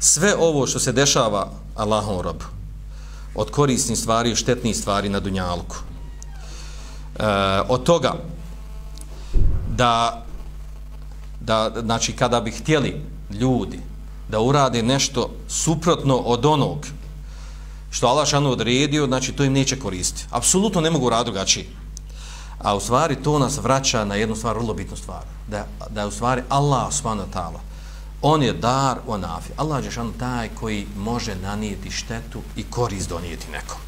sve ovo što se dešava Allahom robu, od korisnih stvari i štetnih stvari na Dunjalku, e, od toga da, da, znači, kada bi htjeli ljudi da urade nešto suprotno od onog što Allah šanu odredio, znači to im neće koristiti. Apsolutno ne mogu raditi drugačije. A u stvari to nas vraća na jednu stvar, vrlo bitnu stvar. Da, da je u stvari Allah subhanahu ta'ala, on je dar u anafi. Allah je šanu taj koji može nanijeti štetu i korist donijeti nekom.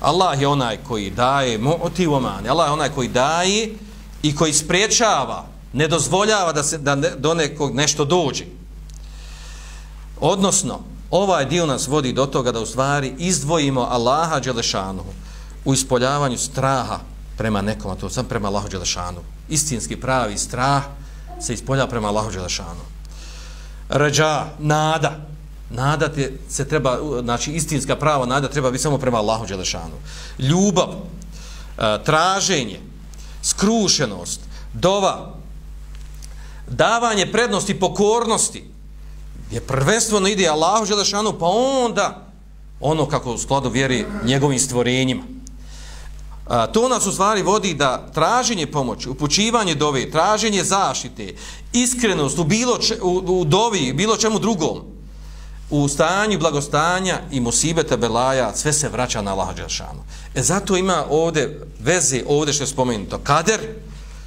Allah je onaj koji daje, ti omani. Allah je onaj koji daje i koji spriječava, ne dozvoljava da se da do nekog nešto dođe. Odnosno, ovaj dio nas vodi do toga da u stvari izdvojimo Allaha Đelešanu u ispoljavanju straha prema nekom, a to sam prema Allahu Đelešanu. Istinski pravi strah se ispolja prema Allahu Đelešanu. Rađa, nada. Nada te se treba, znači istinska prava nada treba biti samo prema Allahu Đelešanu. Ljubav, e, traženje, skrušenost, dova, davanje prednosti, pokornosti, je prvenstveno ide Allahu Đelešanu, pa onda ono kako u skladu vjeri njegovim stvorenjima. A, to nas u stvari vodi da traženje pomoći, upućivanje dove, traženje zaštite, iskrenost u, bilo če, u, u dovi, bilo čemu drugom, u stanju blagostanja i musibeta belaja, sve se vraća na Allah Đelšanu. E zato ima ovde veze, ovde što je spomenuto, kader,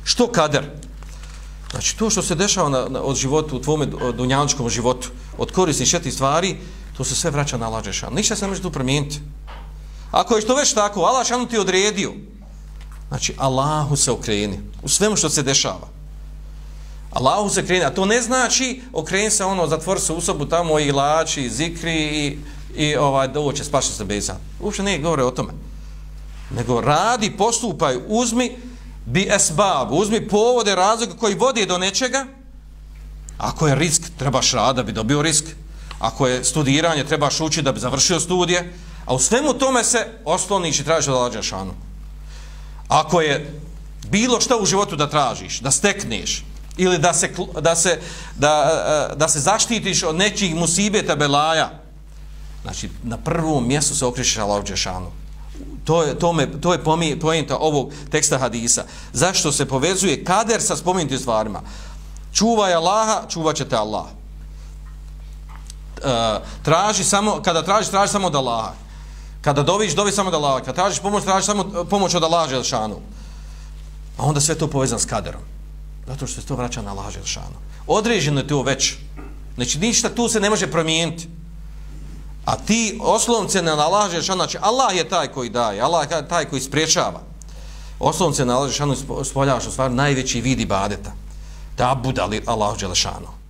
što kader? Znači to što se dešava na, na, od životu, u tvome dunjaničkom životu, od korisnih šetih stvari, to se sve vraća na Allah Đelšanu. Ništa se ne može tu promijeniti. Ako je što već tako, Allah šanu ti odredio. Znači, Allahu se okreni. U svemu što se dešava. Allahu se okreni. A to ne znači okreni se ono, zatvori se u sobu tamo i lači, zikri i, i ovaj, da ovo će se bez Uopšte ne govore o tome. Nego radi, postupaj, uzmi bi esbab, uzmi povode razloga koji vodi do nečega. Ako je risk, trebaš rada da bi dobio risk. Ako je studiranje, trebaš učiti da bi završio studije. A u svemu tome se osloniš i tražiš od Allaha šanu. Ako je bilo šta u životu da tražiš, da stekneš ili da se da se da, eh, da se zaštitiš od nečih musibeta belaja, znači na prvom mjestu se okrećeš Allah šanu. To je to me to je poenta ovog teksta hadisa. Zašto se povezuje kader sa spomenutim stvarima? Čuvaj Allaha, čuvaće te Allah. E, traži samo kada tražiš traži samo od Allaha Kada doviš, dovi samo da Allah. Kada tražiš pomoć, tražiš samo eh, pomoć od Allah Želšanu. A onda sve to povezan s kaderom. Zato što se to vraća na Allah Želšanu. Određeno je to već. Znači, ništa tu se ne može promijeniti. A ti oslovnice na Allah Želšanu, znači Allah je taj koji daje, Allah je taj koji spriječava. Oslovnice na Allah Želšanu spoljavaš u stvari najveći vidi badeta. Da budali Allah Želšanu.